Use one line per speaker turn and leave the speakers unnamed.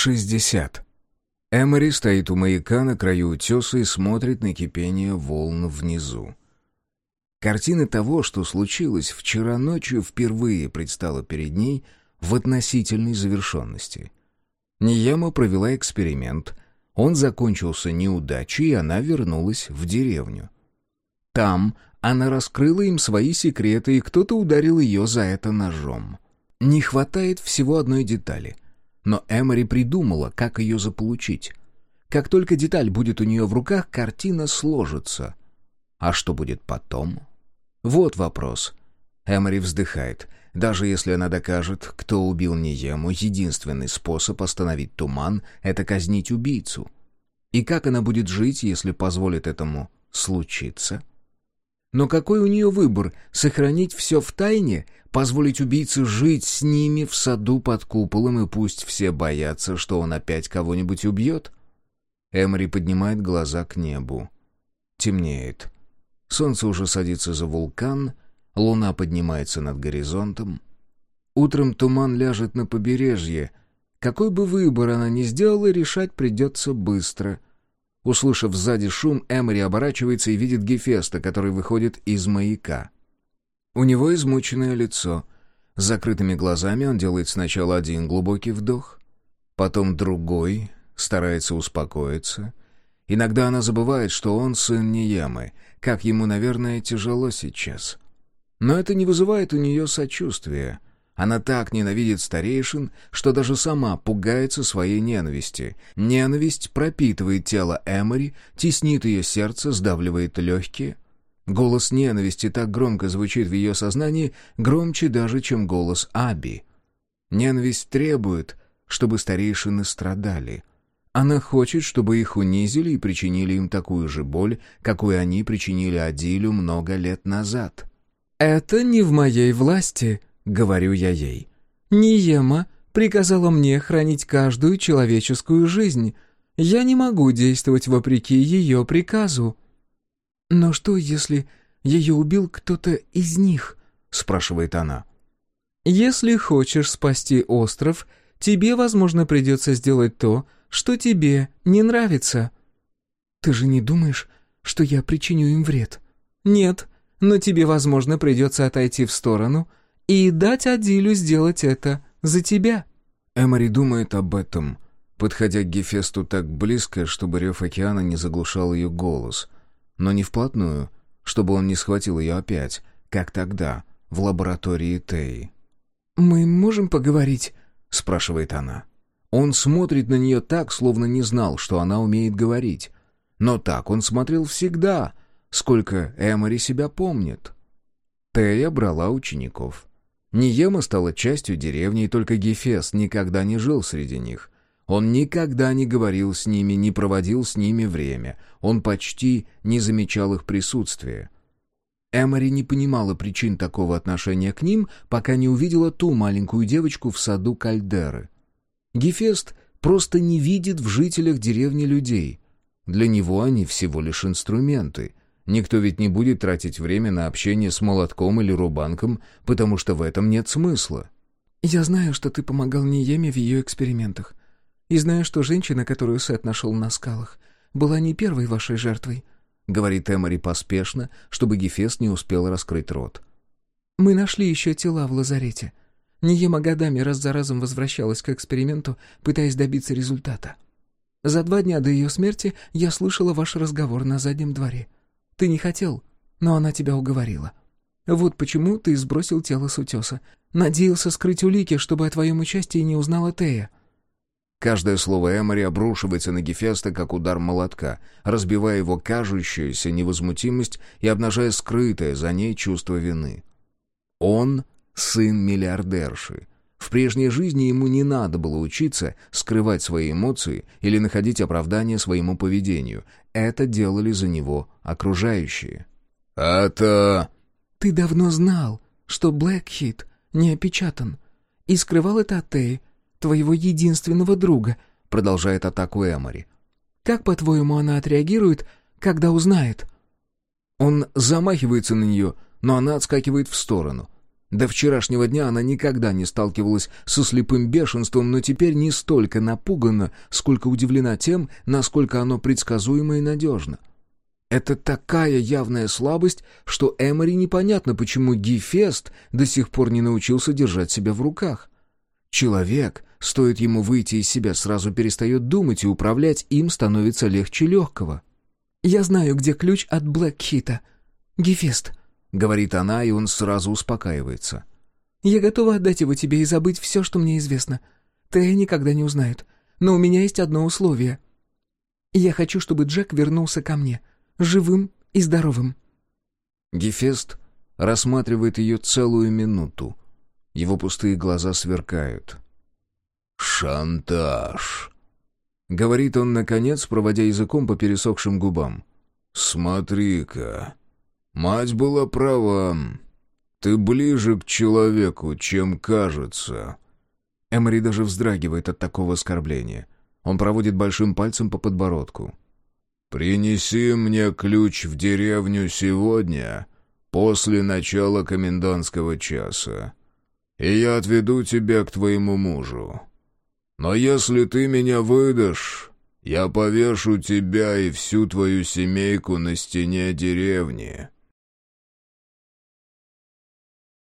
60. Эмори стоит у маяка на краю утеса и смотрит на кипение волн внизу. Картина того, что случилось вчера ночью, впервые предстала перед ней в относительной завершенности. Нияма провела эксперимент. Он закончился неудачей, и она вернулась в деревню. Там она раскрыла им свои секреты, и кто-то ударил ее за это ножом. Не хватает всего одной детали — но Эмори придумала, как ее заполучить. Как только деталь будет у нее в руках, картина сложится. А что будет потом? Вот вопрос. Эмори вздыхает. Даже если она докажет, кто убил Ниему, единственный способ остановить туман — это казнить убийцу. И как она будет жить, если позволит этому случиться? Но какой у нее выбор — сохранить все в тайне позволить убийце жить с ними в саду под куполом, и пусть все боятся, что он опять кого-нибудь убьет? Эмори поднимает глаза к небу. Темнеет. Солнце уже садится за вулкан, луна поднимается над горизонтом. Утром туман ляжет на побережье. Какой бы выбор она ни сделала, решать придется быстро. Услышав сзади шум, Эмори оборачивается и видит Гефеста, который выходит из маяка. У него измученное лицо. С закрытыми глазами он делает сначала один глубокий вдох, потом другой, старается успокоиться. Иногда она забывает, что он сын Ниямы, как ему, наверное, тяжело сейчас. Но это не вызывает у нее сочувствия. Она так ненавидит старейшин, что даже сама пугается своей ненависти. Ненависть пропитывает тело Эмори, теснит ее сердце, сдавливает легкие — Голос ненависти так громко звучит в ее сознании, громче даже, чем голос Аби. Ненависть требует, чтобы старейшины страдали. Она хочет, чтобы их унизили и причинили им такую же боль, какую они причинили Адилю много лет назад. «Это не в моей власти», — говорю я ей. «Ниема приказала мне хранить каждую человеческую жизнь. Я не могу действовать вопреки ее приказу». «Но что, если ее убил кто-то из них?» — спрашивает она. «Если хочешь спасти остров, тебе, возможно, придется сделать то, что тебе не нравится». «Ты же не думаешь, что я причиню им вред?» «Нет, но тебе, возможно, придется отойти в сторону и дать Адилю сделать это за тебя». Эмори думает об этом, подходя к Гефесту так близко, чтобы рев океана не заглушал ее голос — но не вплотную, чтобы он не схватил ее опять, как тогда, в лаборатории Теи. «Мы можем поговорить?» — спрашивает она. Он смотрит на нее так, словно не знал, что она умеет говорить. Но так он смотрел всегда, сколько Эмори себя помнит. Тея брала учеников. Ниема стала частью деревни, и только Гефес никогда не жил среди них. Он никогда не говорил с ними, не проводил с ними время. Он почти не замечал их присутствия. Эмори не понимала причин такого отношения к ним, пока не увидела ту маленькую девочку в саду Кальдеры. Гефест просто не видит в жителях деревни людей. Для него они всего лишь инструменты. Никто ведь не будет тратить время на общение с молотком или рубанком, потому что в этом нет смысла. «Я знаю, что ты помогал Ниеме в ее экспериментах. И знаю, что женщина, которую Сет нашел на скалах, была не первой вашей жертвой», — говорит Эмори поспешно, чтобы Гефест не успел раскрыть рот. «Мы нашли еще тела в лазарете. Ниема годами раз за разом возвращалась к эксперименту, пытаясь добиться результата. За два дня до ее смерти я слышала ваш разговор на заднем дворе. Ты не хотел, но она тебя уговорила. Вот почему ты сбросил тело с утеса. Надеялся скрыть улики, чтобы о твоем участии не узнала Тея. Каждое слово Эмори обрушивается на Гефеста, как удар молотка, разбивая его кажущуюся невозмутимость и обнажая скрытое за ней чувство вины. Он — сын миллиардерши. В прежней жизни ему не надо было учиться скрывать свои эмоции или находить оправдание своему поведению. Это делали за него окружающие. «Это...» «Ты давно знал, что Блэкхит не опечатан, и скрывал это от Теи, твоего единственного друга», — продолжает атаку Эмори. «Как, по-твоему, она отреагирует, когда узнает?» Он замахивается на нее, но она отскакивает в сторону. До вчерашнего дня она никогда не сталкивалась со слепым бешенством, но теперь не столько напугана, сколько удивлена тем, насколько оно предсказуемо и надежно. Это такая явная слабость, что Эмори непонятно, почему Гефест до сих пор не научился держать себя в руках. Человек, стоит ему выйти из себя, сразу перестает думать, и управлять им становится легче легкого.
«Я знаю, где ключ от Блэкхита. Гефест», —
говорит она, и он сразу успокаивается.
«Я готова отдать его тебе и забыть все, что мне известно. Тея никогда не узнают. Но у меня есть одно условие. Я хочу, чтобы Джек вернулся ко мне, живым и здоровым».
Гефест рассматривает ее целую минуту. Его пустые глаза сверкают. «Шантаж!» — говорит он, наконец, проводя языком по пересохшим губам. «Смотри-ка, мать была права. Ты ближе к человеку, чем кажется». Эмори даже вздрагивает от такого оскорбления. Он проводит большим пальцем по подбородку. «Принеси мне ключ в деревню сегодня, после начала комендантского часа, и я отведу тебя к твоему мужу. Но если ты меня выдашь, я повешу тебя и всю твою семейку на стене деревни».